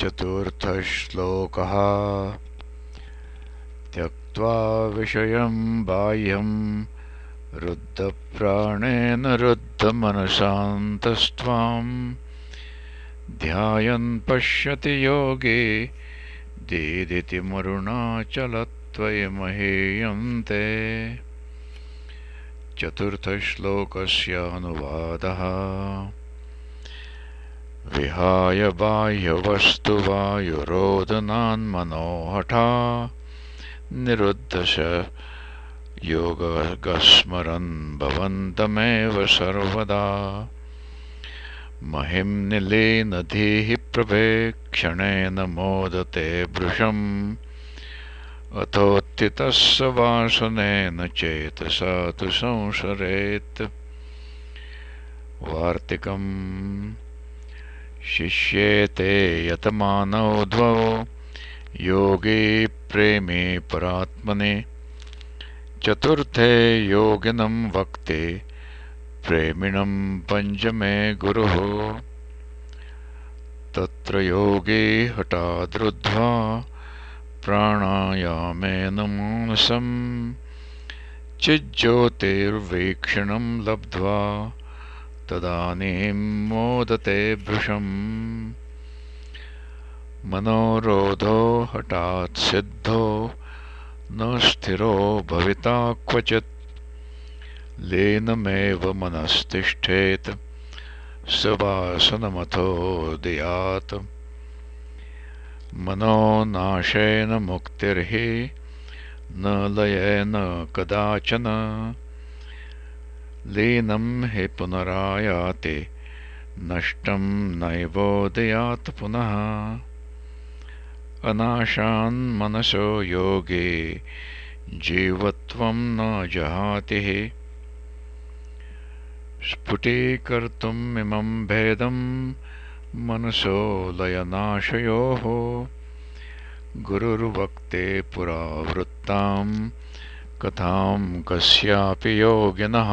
चतुर्थश्लोकः। त्यक्त्वा विषयं बाह्यं रुद्धप्राणेन रुद्धमनसान्तस्त्वां ध्यायन् पश्यति योगे दीदितिमरुणाचलत्वयमहेयन्ते चतुर्थश्लोकस्य अनुवादः विहाय बाह्यवस्तुवायुरोदनान्मनोहठा निरुद्धश योगगस्मरन् भवन्तमेव सर्वदा। महिम्निलीन धीः प्रभेक्षणेन मोदते भृशम्। अथोत्थितस्य वासनेन चेतसा तु संसरेत् वार्तिकम् शिष्येते यतमानौ द्वौ योगी प्रेमी परात्मने। चतुर्थे योगिनं वक्ते प्रेमिणं पञ्चमे गुरुः। तत्र योगी हठादृद्ध्वा प्राणायामेन मानसम् चिज्योतिर्वीक्षणं लब्ध्वा तदानीं मोदते भृशम्। मनोरोधो हठात् सिद्धो न स्थिरो भविता क्वचित् लीनमेव मनस्तिष्ठेत् स वासनमथोदयात् मनो नाशेन मुक्तिर्हि न लयेन कदाचन लीनं हि पुनरायाति। नष्टं नैवोदयात् पुनः। अनाशान्मनसो योगे जीवत्वं न जहातिः स्फुटीकर्तुमिमं भेदं मनसो लयनाशयोः। गुरुर्वक्ते पुरावृत्तां कथां कस्यापि योगिनः।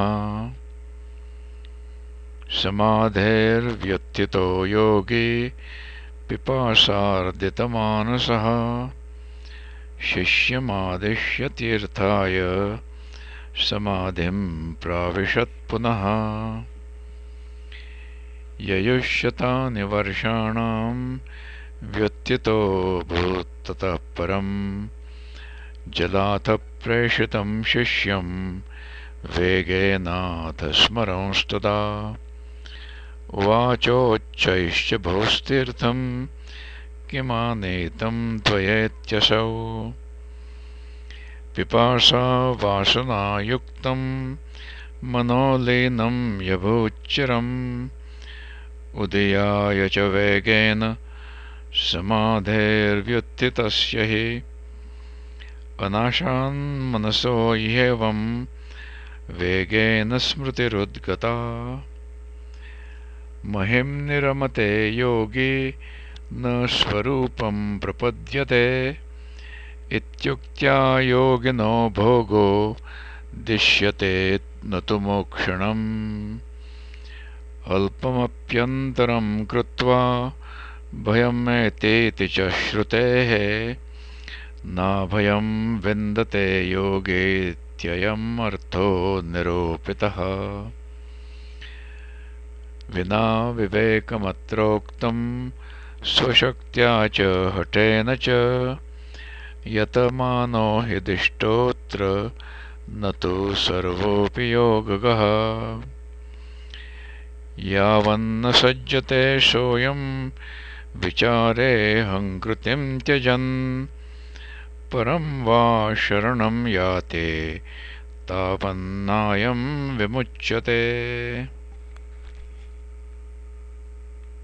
समाधेर्व्यथितो योगी पिपासार्दितमानसः। शिष्यमादिश्य तीर्थाय समाधिं प्राविशत् पुनः। ययुष्यतानि वर्षाणां व्यथितोऽभूत्ततः परम् जलाथ प्रेषितं शिष्यं वेगेनाथ स्मरंस्तदा उवाचोच्चैश्च भोस्तीर्थं किमानेतं त्वयेत्यसौ। पिपासा वासनायुक्तं मनोलीनं यभूच्चिरम्। उदयाय च वेगेन समाधेर्व्युत्थितस्य हि अनाशान्मनसो ह्येवं वेगेन स्मृतिरुद्गता। महिम्निरमते योगी न स्वरूपं प्रपद्यते। इत्युक्त्या योगिनो भोगो दिश्यते न तु मोक्षणम्। अल्पमप्यन्तरं कृत्वा भयमेतेति च श्रुतेः नाभयं विन्दते योगेत्ययम् अर्थो निरूपितः। विना विवेकमत्रोक्तं स्वशक्त्या च हठेन च। यतमानो हि दिष्टोऽत्र न तु सर्वोऽपि योगगः। यावन्न सज्जते सोऽयं विचारे हङ्कृतिं त्यजन् परं वा शरणं याते तावन्नायं विमुच्यते